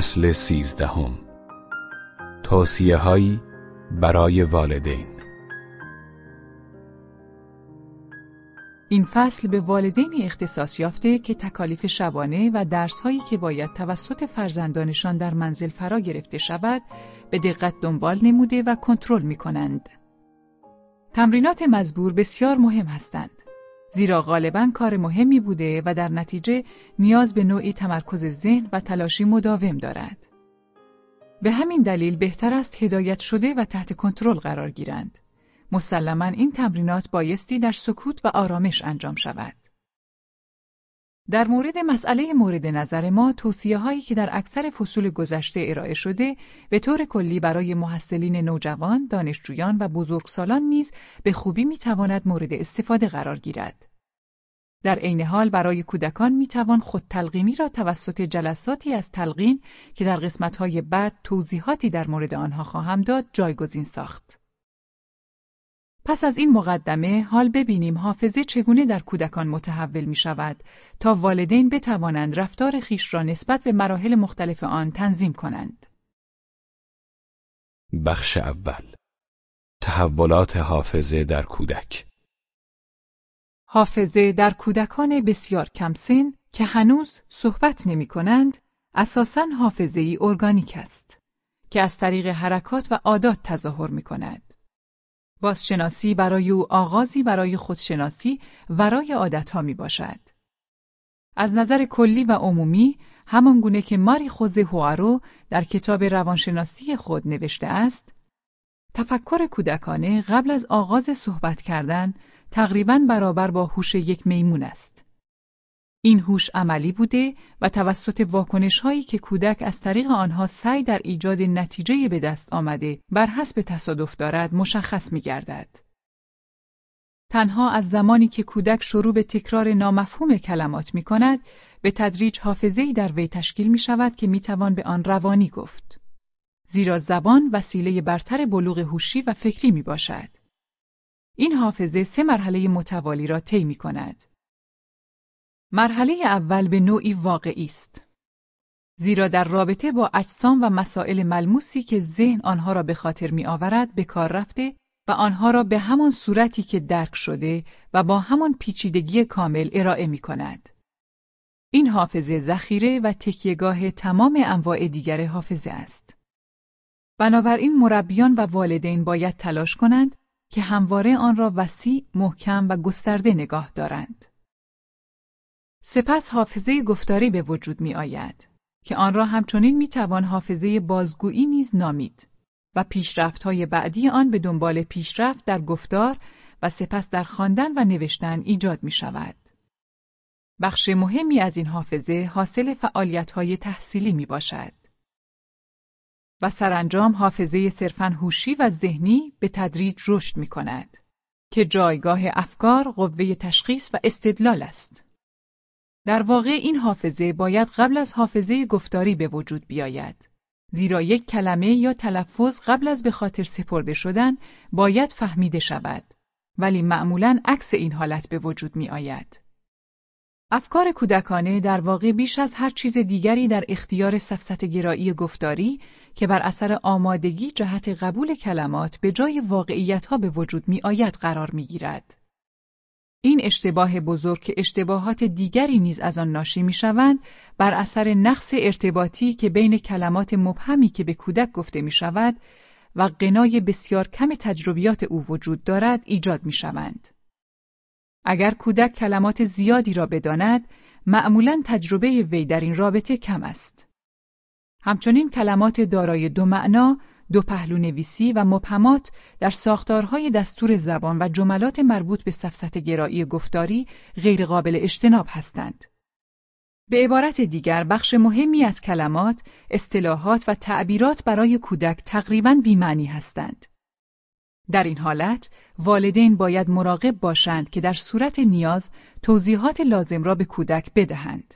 فصل سیزدهم توصیه هایی برای والدین این فصل به والدینی اختصاص یافته که تکالیف شبانه و درسهایی که باید توسط فرزندانشان در منزل فرا گرفته شود به دقت دنبال نموده و کنترل می کنند. تمرینات مزبور بسیار مهم هستند. زیرا غالبا کار مهمی بوده و در نتیجه نیاز به نوعی تمرکز ذهن و تلاشی مداوم دارد. به همین دلیل بهتر است هدایت شده و تحت کنترل قرار گیرند. مسلما این تمرینات بایستی در سکوت و آرامش انجام شود. در مورد مسئله مورد نظر ما توصیه هایی که در اکثر فصول گذشته ارائه شده به طور کلی برای محصلین نوجوان، دانشجویان و بزرگسالان نیز به خوبی می‌تواند مورد استفاده قرار گیرد. در عین حال برای کودکان می‌توان خود تلقینی را توسط جلساتی از تلقین که در قسمتهای بعد توضیحاتی در مورد آنها خواهم داد جایگزین ساخت. پس از این مقدمه حال ببینیم حافظه چگونه در کودکان متحول می شود تا والدین بتوانند رفتار خیش را نسبت به مراحل مختلف آن تنظیم کنند. بخش اول تحولات حافظه در کودک حافظه در کودکان بسیار کم سن که هنوز صحبت نمی کنند اساساً حافظه ای ارگانیک است که از طریق حرکات و عادات تظاهر می کند. بازشناسی برای او آغازی برای خودشناسی ورای عادتها می باشد. از نظر کلی و عمومی همان گونه که ماری خوزه هوارو در کتاب روانشناسی خود نوشته است تفکر کودکانه قبل از آغاز صحبت کردن تقریبا برابر با هوش یک میمون است. این هوش عملی بوده و توسط واکنش هایی که کودک از طریق آنها سعی در ایجاد نتیجه به دست آمده بر حسب تصادف دارد مشخص می گردد. تنها از زمانی که کودک شروع به تکرار نامفهوم کلمات می کند، به تدریج حافظه‌ای در وی تشکیل می شود که می توان به آن روانی گفت. زیرا زبان وسیله برتر بلوغ هوشی و فکری می باشد. این حافظه سه مرحله متوالی را طی می کند. مرحله اول به نوعی واقعی است. زیرا در رابطه با اجسام و مسائل ملموسی که ذهن آنها را به خاطر می آورد به کار رفته و آنها را به همان صورتی که درک شده و با همان پیچیدگی کامل ارائه می کند. این حافظه ذخیره و تکیهگاه تمام انواع دیگر حافظه است. بنابراین مربیان و والدین باید تلاش کنند که همواره آن را وسیع، محکم و گسترده نگاه دارند. سپس حافظه گفتاری به وجود می آید که آن را همچنین می توان حافظه بازگویی نیز نامید و های بعدی آن به دنبال پیشرفت در گفتار و سپس در خواندن و نوشتن ایجاد می شود. بخش مهمی از این حافظه حاصل های تحصیلی می باشد. و سرانجام حافظه صرفاً هوشی و ذهنی به تدریج رشد می کند که جایگاه افکار، قوه تشخیص و استدلال است. در واقع این حافظه باید قبل از حافظه گفتاری به وجود بیاید. زیرا یک کلمه یا تلفظ قبل از به خاطر سپرده شدن باید فهمیده شود. ولی معمولا عکس این حالت به وجود می آید. افکار کودکانه در واقع بیش از هر چیز دیگری در اختیار سفست گرایی گفتاری که بر اثر آمادگی جهت قبول کلمات به جای واقعیت ها به وجود می آید قرار می گیرد. این اشتباه بزرگ که اشتباهات دیگری نیز از آن ناشی می‌شوند بر اثر نقص ارتباطی که بین کلمات مبهمی که به کودک گفته می شود و قنای بسیار کم تجربیات او وجود دارد ایجاد می شوند. اگر کودک کلمات زیادی را بداند، معمولا تجربه وی در این رابطه کم است. همچنین کلمات دارای دو معنا دو پهلو نویسی و مبهمات در ساختارهای دستور زبان و جملات مربوط به سفست گرایی گفتاری غیرقابل اجتناب هستند. به عبارت دیگر بخش مهمی از کلمات، اصطلاحات و تعبیرات برای کودک تقریباً بیمعنی هستند. در این حالت، والدین باید مراقب باشند که در صورت نیاز توضیحات لازم را به کودک بدهند.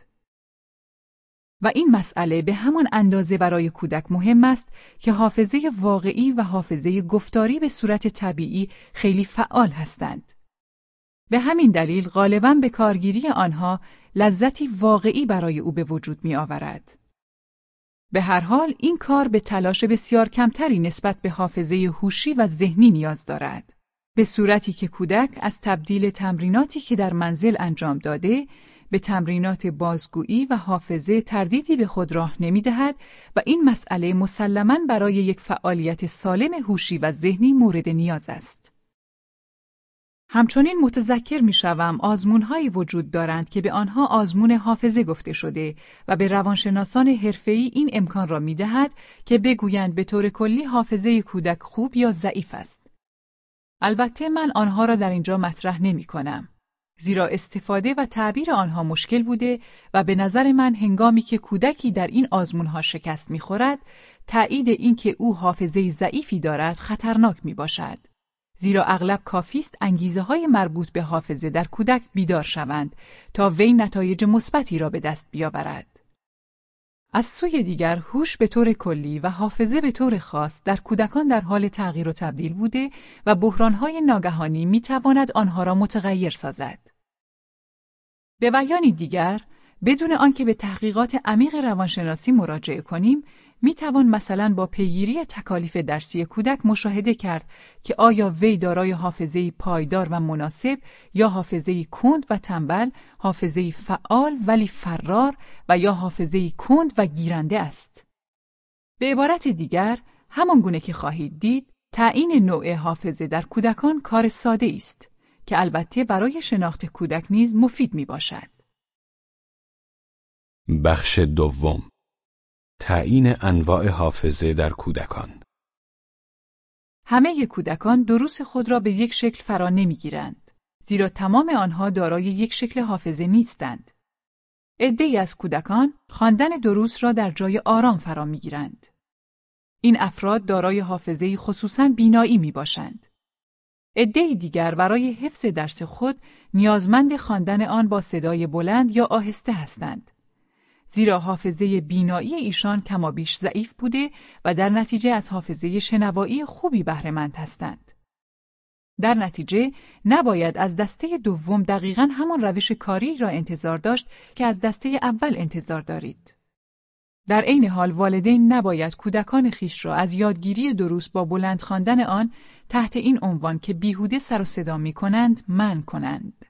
و این مسئله به همان اندازه برای کودک مهم است که حافظه واقعی و حافظه گفتاری به صورت طبیعی خیلی فعال هستند. به همین دلیل غالبا به کارگیری آنها لذتی واقعی برای او به وجود می آورد. به هر حال این کار به تلاش بسیار کمتری نسبت به حافظه هوشی و ذهنی نیاز دارد. به صورتی که کودک از تبدیل تمریناتی که در منزل انجام داده به تمرینات بازگویی و حافظه تردیدی به خود راه نمی دهد و این مسئله مسلما برای یک فعالیت سالم هوشی و ذهنی مورد نیاز است. همچنین متذکر می شوم آزمون وجود دارند که به آنها آزمون حافظه گفته شده و به روانشناسان حرفه‌ای این امکان را می دهد که بگویند به طور کلی حافظه کودک خوب یا ضعیف است. البته من آنها را در اینجا مطرح نمی کنم. زیرا استفاده و تعبیر آنها مشکل بوده و به نظر من هنگامی که کودکی در این آزمونها شکست می‌خورد تایید اینکه او حافظه ضعیفی دارد خطرناک می باشد. زیرا اغلب کافی است انگیزه های مربوط به حافظه در کودک بیدار شوند تا وی نتایج مثبتی را به دست بیاورد. از سوی دیگر هوش به طور کلی و حافظه به طور خاص در کودکان در حال تغییر و تبدیل بوده و بحرانهای ناگهانی می‌تواند آنها را متغیر سازد. به بیانی دیگر، بدون آنکه به تحقیقات عمیق روانشناسی مراجعه کنیم، می توان مثلا با پیگیری تکالیف درسی کودک مشاهده کرد که آیا وی دارای حافظه پایدار و مناسب یا حافظه کند و تنبل، حافظه فعال ولی فرار و یا حافظه کند و گیرنده است. به عبارت دیگر، همان گونه که خواهید دید، تعیین نوع حافظه در کودکان کار ساده است که البته برای شناخت کودک نیز مفید می باشد. بخش دوم تعیین انواع حافظه در کودکان همه کودکان دروس خود را به یک شکل فرا نمی‌گیرند زیرا تمام آنها دارای یک شکل حافظه نیستند عدهای از کودکان خواندن دروس را در جای آرام فرا می‌گیرند این افراد دارای حافظه خصوصا بینایی می باشند. عدهای دیگر برای حفظ درس خود نیازمند خواندن آن با صدای بلند یا آهسته هستند. زیرا حافظه بینایی ایشان کمابیش ضعیف بوده و در نتیجه از حافظه شنوایی خوبی بهرهمند هستند. در نتیجه نباید از دسته دوم دقیقا همان روش کاری را انتظار داشت که از دسته اول انتظار دارید. در عین حال والدین نباید کودکان خیش را از یادگیری دروس با بلند خواندن آن تحت این عنوان که بیهوده سر و صدا می کنند من کنند.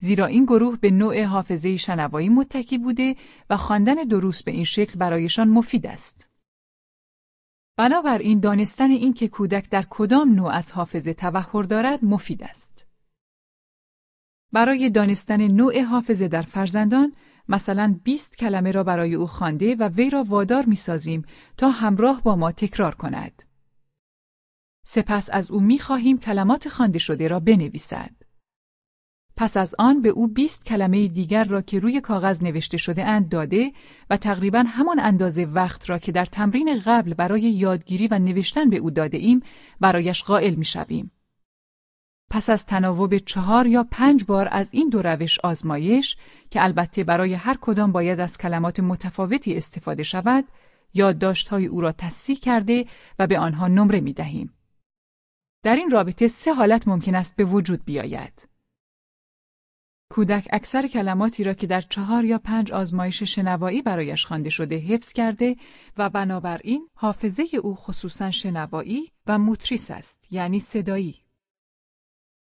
زیرا این گروه به نوع حافظه شنوایی متکی بوده و خواندن دروس به این شکل برایشان مفید است. بنابراین دانستن این که کودک در کدام نوع از حافظه توهر دارد مفید است. برای دانستن نوع حافظه در فرزندان مثلا 20 کلمه را برای او خوانده و وی را وادار می‌سازیم تا همراه با ما تکرار کند. سپس از او می‌خواهیم کلمات خوانده شده را بنویسد. پس از آن به او بیست کلمه دیگر را که روی کاغذ نوشته شده اند داده و تقریبا همان اندازه وقت را که در تمرین قبل برای یادگیری و نوشتن به او داده ایم برایش قائل می شویم. پس از تناوب چهار یا پنج بار از این دو روش آزمایش که البته برای هر کدام باید از کلمات متفاوتی استفاده شود، یادداشت‌های او را تصحیح کرده و به آنها نمره می دهیم. در این رابطه سه حالت ممکن است به وجود بیاید. کودک اکثر کلماتی را که در چهار یا پنج آزمایش شنوایی برایش خوانده شده حفظ کرده و بنابراین حافظه او خصوصا شنوایی و موتریس است یعنی صدایی.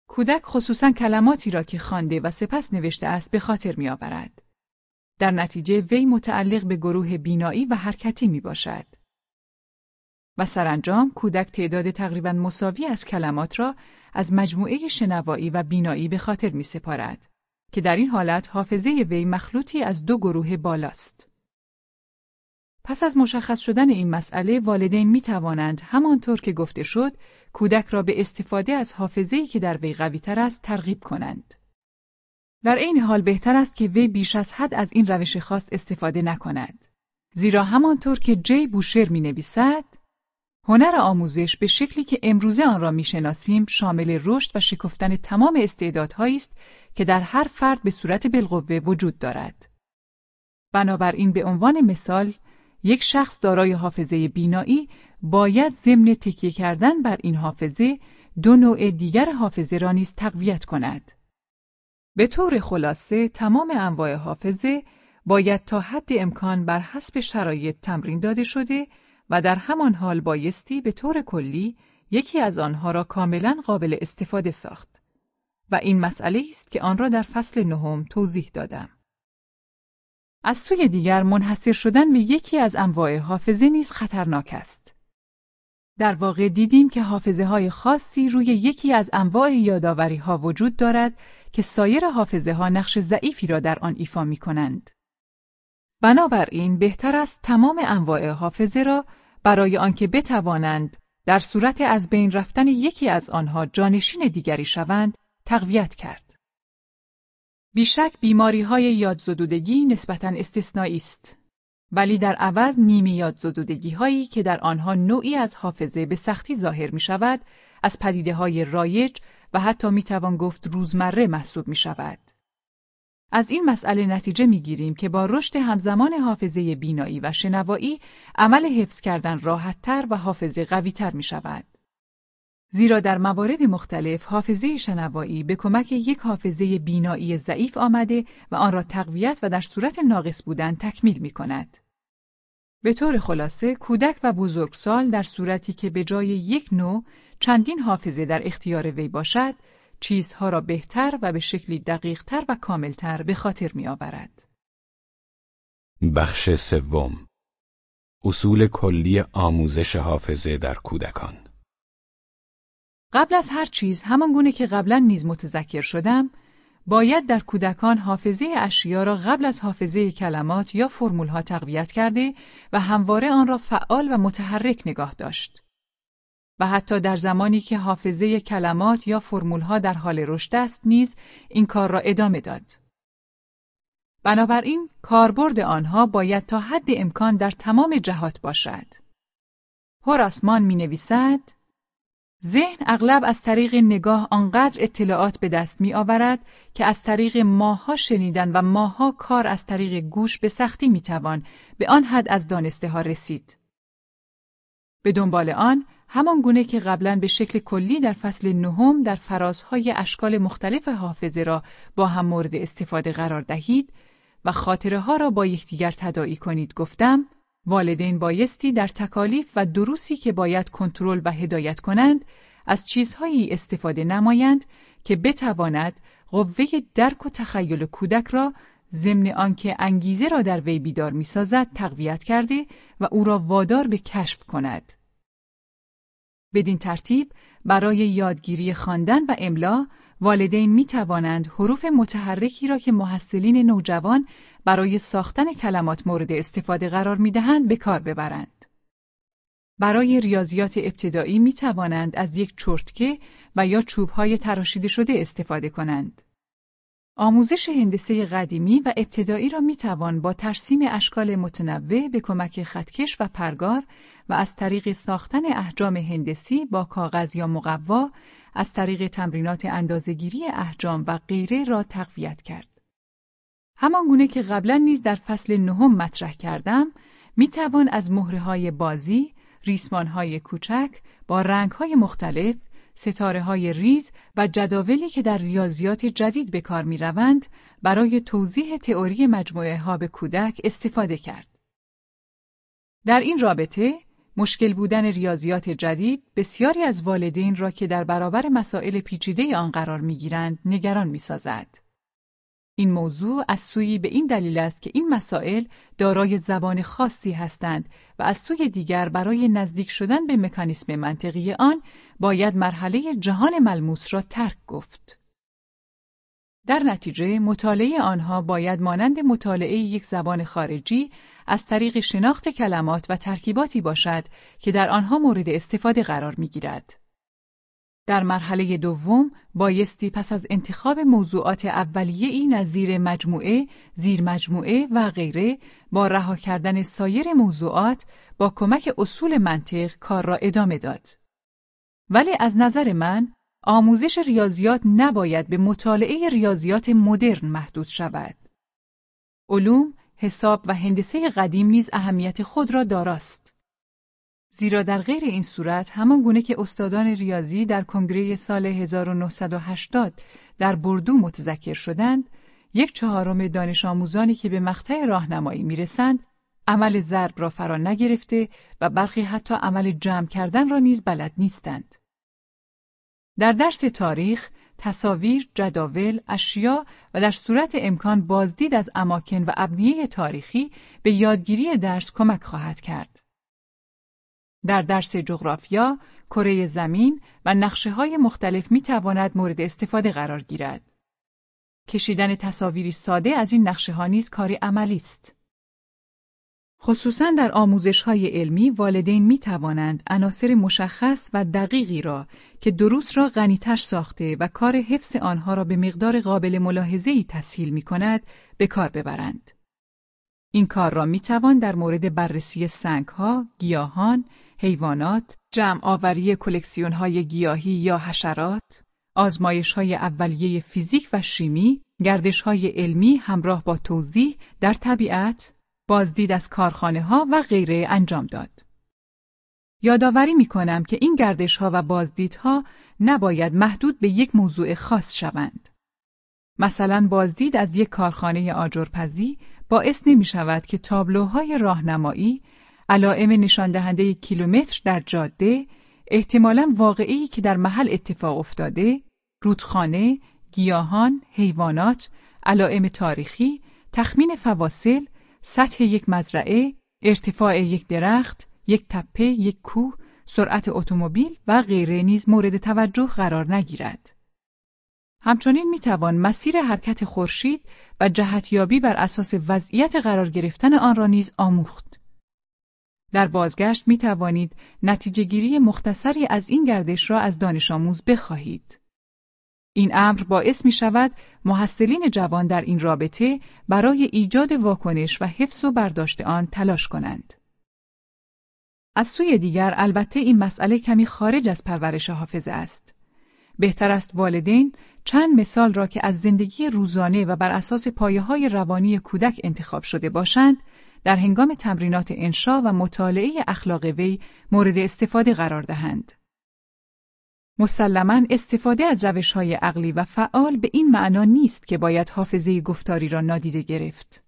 کودک خصوصا کلماتی را که خوانده و سپس نوشته است به خاطر می آورد. در نتیجه وی متعلق به گروه بینایی و حرکتی می باشد. و سرانجام کودک تعداد تقریبا مساوی از کلمات را از مجموعه شنوایی و بینایی به خاطر می سپارد. که در این حالت حافظه وی مخلوطی از دو گروه بالاست. پس از مشخص شدن این مسئله والدین می توانند همانطور که گفته شد کودک را به استفاده از حافظه‌ای که در وی قوی تر است ترغیب کنند. در این حال بهتر است که وی بیش از حد از این روش خاص استفاده نکند. زیرا همانطور که جی بوشر می نویسد هنر آموزش به شکلی که امروزه آن را می‌شناسیم شامل رشد و شکفتن تمام استعدادهایی است که در هر فرد به صورت بالقوه وجود دارد. بنابراین به عنوان مثال یک شخص دارای حافظه بینایی باید ضمن تکیه کردن بر این حافظه دو نوع دیگر حافظه را نیز تقویت کند. به طور خلاصه تمام انواع حافظه باید تا حد امکان بر حسب شرایط تمرین داده شده و در همان حال بایستی به طور کلی یکی از آنها را کاملا قابل استفاده ساخت و این مسئله است که آن را در فصل نهم توضیح دادم. از سوی دیگر منحصر شدن به یکی از انواع حافظه نیز خطرناک است. در واقع دیدیم که حافظه های خاصی روی یکی از انواع یاداوری ها وجود دارد که سایر حافظه ها نقش ضعیفی را در آن ایفا می کنند. بنابراین بهتر است تمام انواع حافظه را برای آنکه بتوانند در صورت از بین رفتن یکی از آنها جانشین دیگری شوند تقویت کرد. بیشک بیماری های یادزدودگی نسبتا استثنایی است. ولی در عوض نیمی یادزدودگی هایی که در آنها نوعی از حافظه به سختی ظاهر می شود، از پدیده های رایج و حتی می توان گفت روزمره محسوب می شود. از این مسئله نتیجه می گیریم که با رشد همزمان حافظه بینایی و شنوایی عمل حفظ کردن راحتتر و حافظه قویتر می شود. زیرا در موارد مختلف حافظه شنوایی به کمک یک حافظه بینایی ضعیف آمده و آن را تقویت و در صورت ناقص بودن تکمیل می کند. به طور خلاصه کودک و بزرگسال در صورتی که به جای یک نوع چندین حافظه در اختیار وی باشد چیزها را بهتر و به شکلی دقیقتر و کاملتر به خاطر می آورد. بخش سوم اصول کلی آموزش حافظه در کودکان قبل از هر چیز همان گونه که قبلا نیز متذکر شدم باید در کودکان حافظه اشیا را قبل از حافظه کلمات یا فرمولها تقویت کرده و همواره آن را فعال و متحرک نگاه داشت. و حتی در زمانی که حافظه کلمات یا فرمولها در حال رشد است نیز این کار را ادامه داد. بنابراین کاربرد آنها باید تا حد امکان در تمام جهات باشد. هوراسمان می نویسد ذهن اغلب از طریق نگاه آنقدر اطلاعات به دست می آورد که از طریق ماها شنیدن و ماها کار از طریق گوش به سختی می توان به آن حد از دانسته ها رسید. به دنبال آن همان گونه که قبلا به شکل کلی در فصل نهم در فرازهای اشکال مختلف حافظه را با هم مورد استفاده قرار دهید و خاطره ها را با یکدیگر تداعی کنید گفتم والدین بایستی در تکالیف و دروسی که باید کنترل و هدایت کنند از چیزهایی استفاده نمایند که بتواند قوه درک و تخیل کودک را ضمن آنکه انگیزه را در وی بیدار می‌سازد تقویت کرده و او را وادار به کشف کند. بدین ترتیب برای یادگیری خواندن و املا والدین می توانند حروف متحرکی را که محصلین نوجوان برای ساختن کلمات مورد استفاده قرار می دهند به کار ببرند. برای ریاضیات ابتدایی می توانند از یک چرتکه و یا چوبهای تراشیده شده استفاده کنند. آموزش هندسه قدیمی و ابتدایی را می توان با ترسیم اشکال متنوع به کمک خطکش و پرگار و از طریق ساختن احجام هندسی با کاغذ یا مقوا از طریق تمرینات اندازهگیری احجام و غیره را تقویت کرد. همان گونه که قبلا نیز در فصل نهم مطرح کردم، می توان از مهره بازی، ریسمان های کوچک با رنگ های مختلف ستاره های ریز و جداولی که در ریاضیات جدید به کار می روند برای توضیح تئوری مجموعه ها به کودک استفاده کرد. در این رابطه مشکل بودن ریاضیات جدید بسیاری از والدین را که در برابر مسائل پیچیده آن قرار می گیرند نگران می سازد. این موضوع از سوی به این دلیل است که این مسائل دارای زبان خاصی هستند و از سوی دیگر برای نزدیک شدن به مکانیسم منطقی آن باید مرحله جهان ملموس را ترک گفت. در نتیجه مطالعه آنها باید مانند مطالعه یک زبان خارجی از طریق شناخت کلمات و ترکیباتی باشد که در آنها مورد استفاده قرار می گیرد. در مرحله دوم بایستی پس از انتخاب موضوعات ای نظیر مجموعه، زیر مجموعه و غیره با رها کردن سایر موضوعات با کمک اصول منطق کار را ادامه داد. ولی از نظر من آموزش ریاضیات نباید به مطالعه ریاضیات مدرن محدود شود. علوم، حساب و هندسه قدیم نیز اهمیت خود را داراست. زیرا در غیر این صورت همان گونه که استادان ریاضی در کنگره سال 1980 در بردو متذکر شدند یک چهارم دانش آموزانی که به مقطع راهنمایی می‌رسند عمل ضرب را فرا نگرفته و برخی حتی عمل جمع کردن را نیز بلد نیستند. در درس تاریخ، تصاویر، جداول، اشیا و در صورت امکان بازدید از اماکن و ابنیه تاریخی به یادگیری درس کمک خواهد کرد. در درس جغرافیا، کره زمین و نقشه های مختلف می تواند مورد استفاده قرار گیرد. کشیدن تصاویری ساده از این نقشه ها نیز کاری عملی است. خصوصا در آموزش های علمی والدین می توانند عناصر مشخص و دقیقی را که دروس را غنیتر ساخته و کار حفظ آنها را به مقدار قابل ملاحظه‌ای تسهیل می کند به کار ببرند. این کار را می توان در مورد بررسی سنگ ها، گیاهان، حیوانات، جمع آوری کلکسیون های گیاهی یا حشرات، آزمایش های اولیه فیزیک و شیمی، گردش های علمی همراه با توضیح در طبیعت، بازدید از کارخانه ها و غیره انجام داد. یادآوری می کنم که این گردش ها و بازدیدها نباید محدود به یک موضوع خاص شوند. مثلا بازدید از یک کارخانه آجرپزی باعث نمی شود که تابلوهای راهنمایی علائم نشان دهنده کیلومتر در جاده احتمالا واقعی که در محل اتفاق افتاده رودخانه، گیاهان، حیوانات، علائم تاریخی، تخمین فواصل، سطح یک مزرعه، ارتفاع یک درخت، یک تپه، یک کوه، سرعت اتومبیل و غیره نیز مورد توجه قرار نگیرد. همچنین می توان مسیر حرکت خورشید و جهتیابی بر اساس وضعیت قرار گرفتن آن را نیز آموخت. در بازگشت می توانید نتیجه مختصری از این گردش را از دانش آموز بخواهید. این امر باعث می شود محصلین جوان در این رابطه برای ایجاد واکنش و حفظ و برداشت آن تلاش کنند. از سوی دیگر البته این مسئله کمی خارج از پرورش حافظه است. بهتر است والدین چند مثال را که از زندگی روزانه و بر اساس پایه های روانی کودک انتخاب شده باشند در هنگام تمرینات انشا و مطالعه اخلاق وی مورد استفاده قرار دهند. مسلما استفاده از روش های عقلی و فعال به این معنا نیست که باید حافظه گفتاری را نادیده گرفت.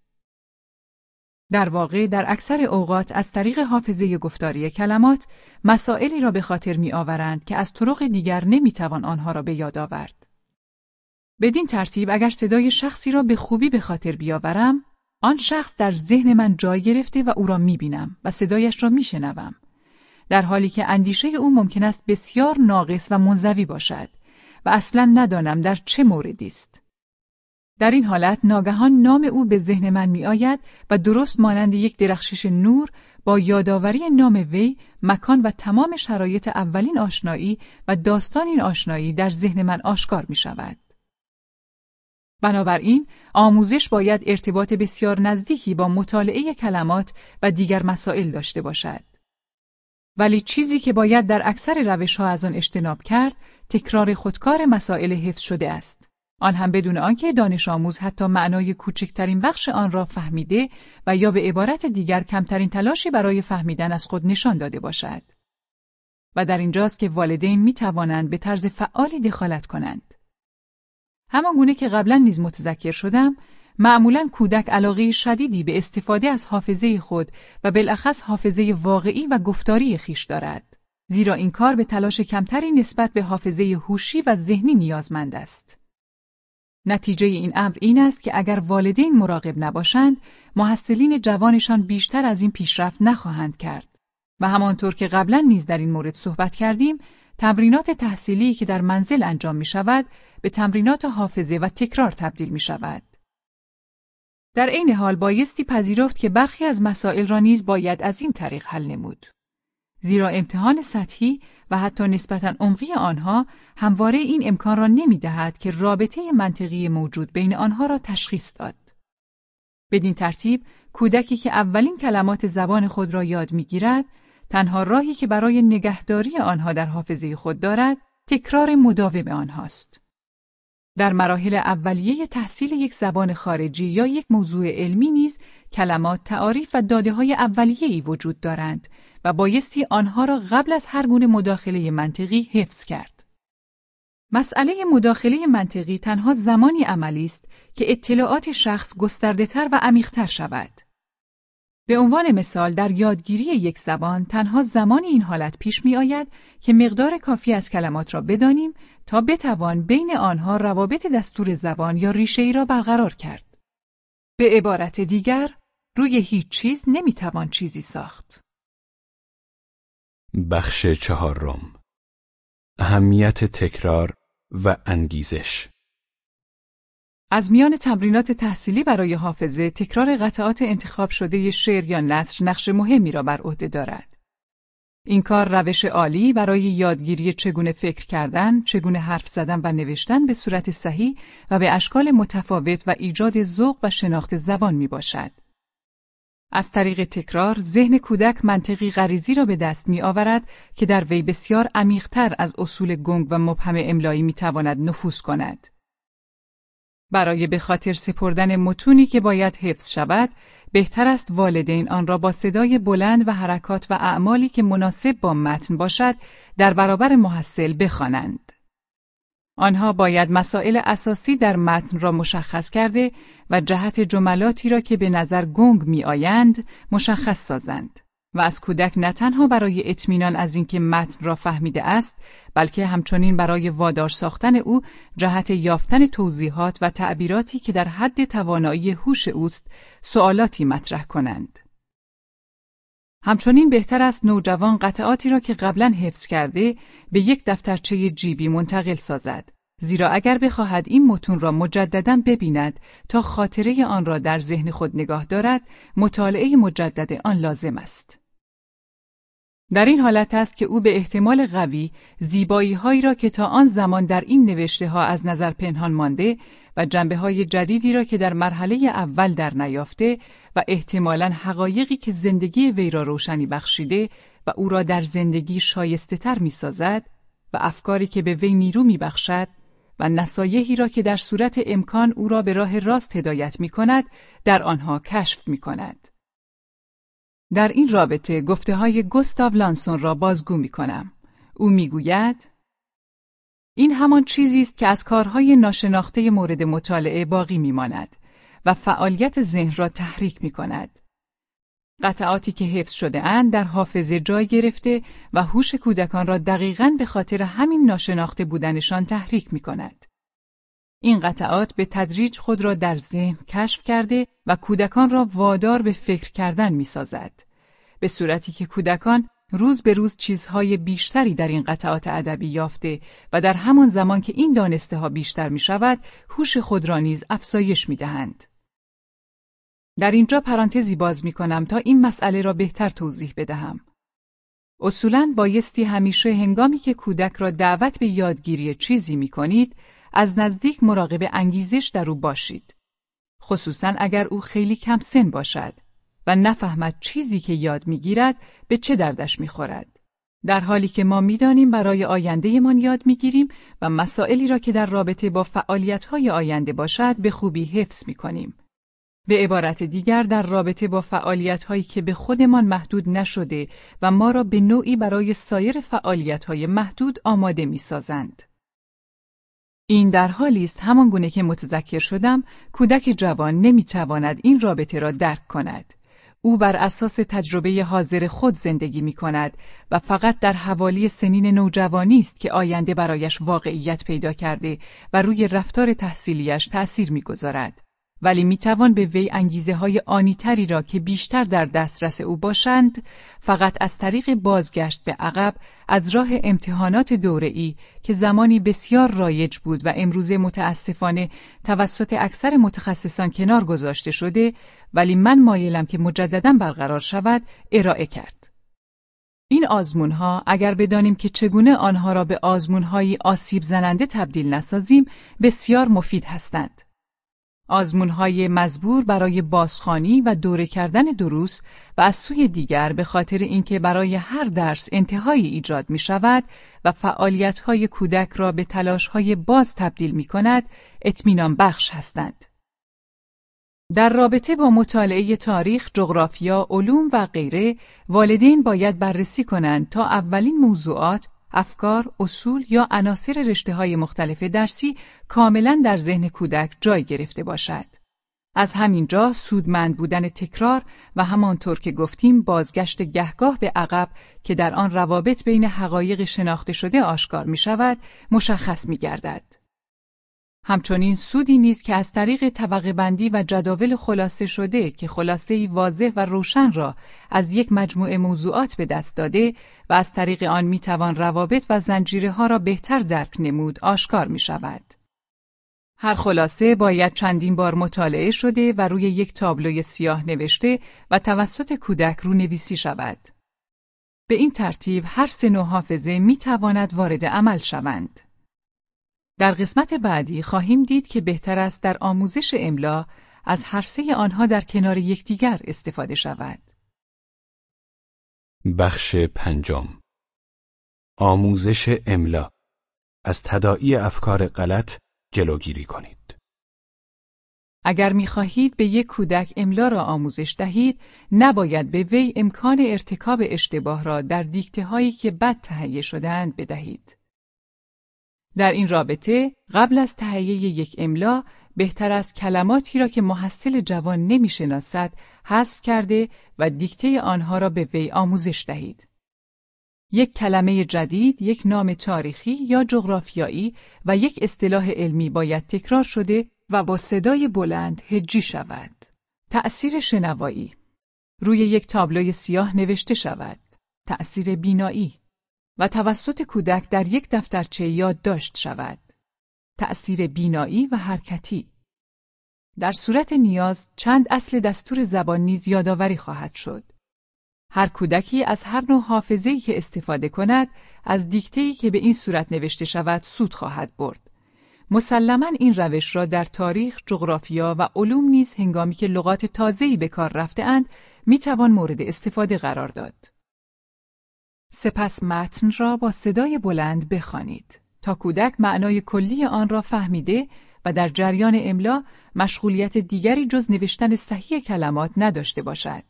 در واقع در اکثر اوقات از طریق حافظه گفتاری کلمات مسائلی را به خاطر می آورند که از طرق دیگر نمی توان آنها را به یاد آورد. بدین ترتیب اگر صدای شخصی را به خوبی به خاطر بیاورم، آن شخص در ذهن من جای گرفته و او را می بینم و صدایش را می شنوم. در حالی که اندیشه او ممکن است بسیار ناقص و منزوی باشد و اصلا ندانم در چه موردی است. در این حالت ناگهان نام او به ذهن من می آید و درست مانند یک درخشش نور با یادآوری نام وی مکان و تمام شرایط اولین آشنایی و داستان این آشنایی در ذهن من آشکار می شود. بنابراین آموزش باید ارتباط بسیار نزدیکی با مطالعه کلمات و دیگر مسائل داشته باشد. ولی چیزی که باید در اکثر روش ها از آن اجتناب کرد، تکرار خودکار مسائل حفظ شده است. آن هم بدون آنکه دانش آموز حتی معنای کوچکترین بخش آن را فهمیده و یا به عبارت دیگر کمترین تلاشی برای فهمیدن از خود نشان داده باشد. و در اینجاست که والدین می توانند به طرز فعالی دخالت کنند. همان گونه که قبلا نیز متذکر شدم، معمولا کودک علاقه شدیدی به استفاده از حافظه خود و بالاخص حافظه واقعی و گفتاری خیش دارد. زیرا این کار به تلاش کمتری نسبت به حافظه هوشی و ذهنی نیازمند است. نتیجه این امر این است که اگر والدین مراقب نباشند، محصلین جوانشان بیشتر از این پیشرفت نخواهند کرد. و همانطور که قبلا نیز در این مورد صحبت کردیم، تمرینات تحصیلی که در منزل انجام می شود، به تمرینات حافظه و تکرار تبدیل می شود. در عین حال بایستی پذیرفت که برخی از مسائل را نیز باید از این طریق حل نمود. زیرا امتحان سطحی و حتی نسبتا عمقی آنها همواره این امکان را نمی دهد که رابطه منطقی موجود بین آنها را تشخیص داد. بدین ترتیب کودکی که اولین کلمات زبان خود را یاد می‌گیرد تنها راهی که برای نگهداری آنها در حافظه خود دارد تکرار مداوم آنهاست. در مراحل اولیه تحصیل یک زبان خارجی یا یک موضوع علمی نیز کلمات، تعاریف و داده های اولیه‌ای وجود دارند و بایستی آنها را قبل از هر گونه مداخله منطقی حفظ کرد. مسئله مداخله منطقی تنها زمانی عملی است که اطلاعات شخص گستردهتر و عمیقتر شود. به عنوان مثال در یادگیری یک زبان تنها زمانی این حالت پیش می آید که مقدار کافی از کلمات را بدانیم تا بتوان بین آنها روابط دستور زبان یا ریشه ای را برقرار کرد. به عبارت دیگر، روی هیچ چیز نمی‌توان چیزی ساخت. بخش چهارم اهمیت تکرار و انگیزش از میان تمرینات تحصیلی برای حافظه تکرار قطعات انتخاب شده شعر یا نثر نقش مهمی را بر عهده دارد. این کار روش عالی برای یادگیری چگونه فکر کردن، چگونه حرف زدن و نوشتن به صورت صحیح و به اشکال متفاوت و ایجاد ذوق و شناخت زبان می باشد. از طریق تکرار ذهن کودک منطقی غریزی را به دست می آورد که در وی بسیار عمیقتر از اصول گنگ و مبهم املایی می تواند نفوذ کند. برای به خاطر سپردن متونی که باید حفظ شود، بهتر است والدین آن را با صدای بلند و حرکات و اعمالی که مناسب با متن باشد در برابر محصل بخوانند. آنها باید مسائل اساسی در متن را مشخص کرده و جهت جملاتی را که به نظر گنگ می آیند مشخص سازند. و از کودک نه تنها برای اطمینان از اینکه متن را فهمیده است بلکه همچنین برای وادار ساختن او جهت یافتن توضیحات و تعبیراتی که در حد توانایی هوش اوست سوالاتی مطرح کنند. همچنین بهتر است نوجوان قطعاتی را که قبلا حفظ کرده به یک دفترچه جیبی منتقل سازد. زیرا اگر بخواهد این متون را مجددا ببیند تا خاطره آن را در ذهن خود نگاه دارد مطالعه مجدد آن لازم است. در این حالت است که او به احتمال قوی زیبایی هایی را که تا آن زمان در این نوشته ها از نظر پنهان مانده و جنبه های جدیدی را که در مرحله اول در نیافته و احتمالا حقایقی که زندگی وی را روشنی بخشیده و او را در زندگی شایسته تر می سازد و افکاری که به وی نیرو می بخشد و نصایحی را که در صورت امکان او را به راه راست هدایت می کند در آنها کشف می کند. در این رابطه گفته های گستاو لانسون را بازگو می کنم. او می‌گوید این همان چیزی است که از کارهای ناشناخته مورد مطالعه باقی میماند و فعالیت ذهن را تحریک می کند. قطعاتی که حفظ شده اند در حافظه جای گرفته و هوش کودکان را دقیقا به خاطر همین ناشناخته بودنشان تحریک می کند. این قطعات به تدریج خود را در ذهن کشف کرده و کودکان را وادار به فکر کردن می سازد. به صورتی که کودکان روز به روز چیزهای بیشتری در این قطعات ادبی یافته و در همان زمان که این دانسته ها بیشتر می شود، هوش خود را نیز افزایش می دهند. در اینجا پرانتزی باز می کنم تا این مسئله را بهتر توضیح بدهم. اصولاً بایستی همیشه هنگامی که کودک را دعوت به یادگیری چیزی می کنید، از نزدیک مراقب انگیزش در او باشید. خصوصا اگر او خیلی کم سن باشد و نفهمد چیزی که یاد می‌گیرد به چه دردش می‌خورد. در حالی که ما می‌دانیم برای آیندهمان یاد می‌گیریم و مسائلی را که در رابطه با فعالیت‌های آینده باشد به خوبی حفظ می‌کنیم. به عبارت دیگر در رابطه با فعالیت‌هایی که به خودمان محدود نشده و ما را به نوعی برای سایر فعالیت‌های محدود آماده می‌سازند. این در حالی است همان گونه که متذکر شدم کودک جوان نمی‌تواند این رابطه را درک کند او بر اساس تجربه حاضر خود زندگی می کند و فقط در حوالی سنین نوجوانی است که آینده برایش واقعیت پیدا کرده و روی رفتار تحصیلیش تأثیر می‌گذارد. ولی می‌توان به وی انگیزه های آنیتری را که بیشتر در دسترس او باشند فقط از طریق بازگشت به عقب از راه امتحانات دوره ای که زمانی بسیار رایج بود و امروزه متاسفانه توسط اکثر متخصصان کنار گذاشته شده ولی من مایلم که مجددا برقرار شود ارائه کرد. این آزمون ها اگر بدانیم که چگونه آنها را به آزمون های آسیب زننده تبدیل نسازیم بسیار مفید هستند. آزمونهای مزبور برای بازخانی و دوره کردن دروس و از سوی دیگر به خاطر اینکه برای هر درس انتهایی ایجاد می شود و فعالیتهای کودک را به تلاشهای باز تبدیل می کند، اطمینان بخش هستند. در رابطه با مطالعه تاریخ، جغرافیا، علوم و غیره، والدین باید بررسی کنند تا اولین موضوعات افکار، اصول یا عناصر رشته های مختلف درسی کاملا در ذهن کودک جای گرفته باشد. از همینجا سودمند بودن تکرار و همانطور که گفتیم بازگشت گهگاه به عقب که در آن روابط بین حقایق شناخته شده آشکار می شود مشخص می گردد. همچنین سودی نیست که از طریق طبقه بندی و جداول خلاصه شده که خلاصه واضح و روشن را از یک مجموعه موضوعات به دست داده و از طریق آن می توان روابط و زنجیره ها را بهتر درک نمود آشکار می شود. هر خلاصه باید چندین بار مطالعه شده و روی یک تابلوی سیاه نوشته و توسط کودک رو نویسی شود. به این ترتیب هر سه نوع حافظه می تواند وارد عمل شوند. در قسمت بعدی خواهیم دید که بهتر است در آموزش املا از هر سه آنها در کنار یکدیگر استفاده شود. بخش پنجم آموزش املا از تدائی افکار غلط جلوگیری کنید. اگر می‌خواهید به یک کودک املا را آموزش دهید، نباید به وی امکان ارتکاب اشتباه را در دیکته هایی که بد تهیه شدهاند بدهید. در این رابطه قبل از تهیه یک املا بهتر است کلماتی را که محصل جوان نمی‌شناسد حذف کرده و دیکته آنها را به وی آموزش دهید. یک کلمه جدید، یک نام تاریخی یا جغرافیایی و یک اصطلاح علمی باید تکرار شده و با صدای بلند هجی شود. تأثیر شنوایی روی یک تابلوی سیاه نوشته شود. تأثیر بینایی و توسط کودک در یک دفترچه یادداشت شود. تأثیر بینایی و حرکتی در صورت نیاز چند اصل دستور زبان نیز یادآوری خواهد شد. هر کودکی از هر نوع حافظه‌ای که استفاده کند از دیکته‌ای که به این صورت نوشته شود سود خواهد برد. مسلما این روش را در تاریخ، جغرافیا و علوم نیز هنگامی که لغات تازه‌ای به کار رفته‌اند می‌توان مورد استفاده قرار داد. سپس متن را با صدای بلند بخوانید تا کودک معنای کلی آن را فهمیده و در جریان املا مشغولیت دیگری جز نوشتن صحیح کلمات نداشته باشد.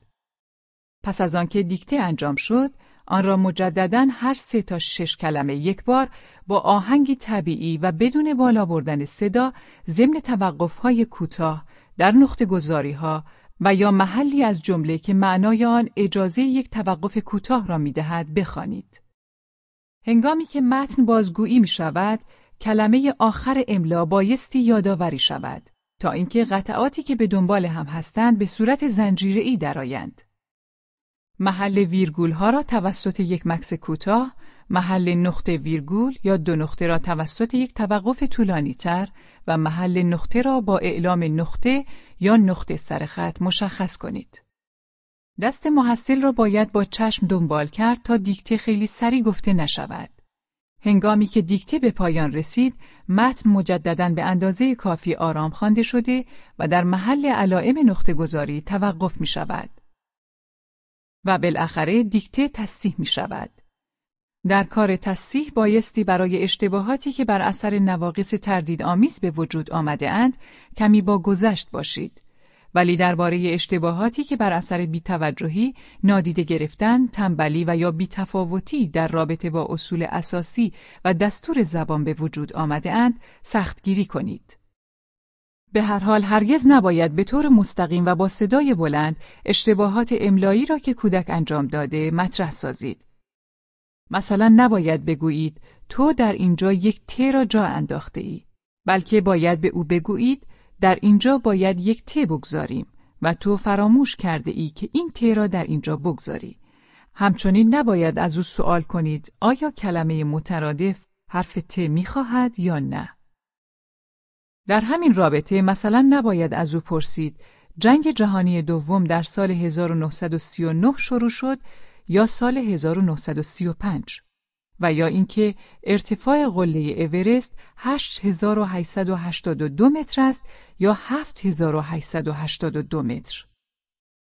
پس از آنکه دیکته انجام شد، آن را مجددا هر سه تا شش کلمه یک بار با آهنگی طبیعی و بدون بالا بردن صدا ضمن توقفهای کوتاه در نقطه گذاری ها و یا محلی از جمله که معنای آن اجازه یک توقف کوتاه را می‌دهد بخوانید. هنگامی که متن بازگویی می شود، کلمه آخر املا بایستی یادآوری شود تا اینکه قطعاتی که به دنبال هم هستند به صورت زنجیره‌ای درآیند. محل ویرگول ها را توسط یک مکس کوتاه، محل نقطه ویرگول یا دو نقطه را توسط یک توقف طولانی تر و محل نقطه را با اعلام نقطه یا نقطه سرخط مشخص کنید. دست محصل را باید با چشم دنبال کرد تا دیکته خیلی سریع گفته نشود. هنگامی که دیکته به پایان رسید، متن مجددا به اندازه کافی آرام خوانده شده و در محل علائم نقطه گذاری توقف می شود. و بالاخره دیکته تصیح می شود. در کار تصیح بایستی برای اشتباهاتی که بر اثر نواقص تردید آمیز به وجود آمده اند کمی با گذشت باشید. ولی درباره اشتباهاتی که بر اثر بیتوجهی، نادیده گرفتن، تنبلی و یا بیتفاوتی در رابطه با اصول اساسی و دستور زبان به وجود آمده اند، سختگیری کنید. به هر حال هرگز نباید به طور مستقیم و با صدای بلند اشتباهات املایی را که کودک انجام داده مطرح سازید. مثلا نباید بگویید تو در اینجا یک ت را جا انداخته ای بلکه باید به او بگویید در اینجا باید یک ت بگذاریم و تو فراموش کرده ای که این ت را در اینجا بگذاری. همچنین نباید از او سوال کنید آیا کلمه مترادف حرف ت می‌خواهد یا نه. در همین رابطه مثلا نباید از او پرسید جنگ جهانی دوم در سال 1939 شروع شد یا سال 1935 و یا اینکه ارتفاع قله اورست 8882 متر است یا 7882 متر.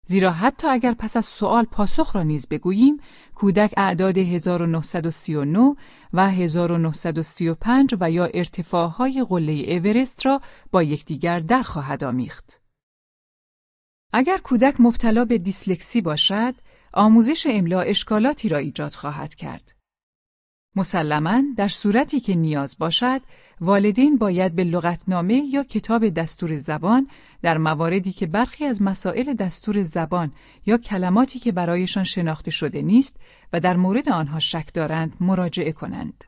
زیرا حتی اگر پس از سوال پاسخ را نیز بگوییم، کودک اعداد 1939 و 1935 و یا ارتفاعهای قله اورست را با یکدیگر در خواهد آمیخت. اگر کودک مبتلا به دیسلکسی باشد، آموزش املا اشکالاتی را ایجاد خواهد کرد. مسلما در صورتی که نیاز باشد والدین باید به لغتنامه یا کتاب دستور زبان در مواردی که برخی از مسائل دستور زبان یا کلماتی که برایشان شناخته شده نیست و در مورد آنها شک دارند مراجعه کنند.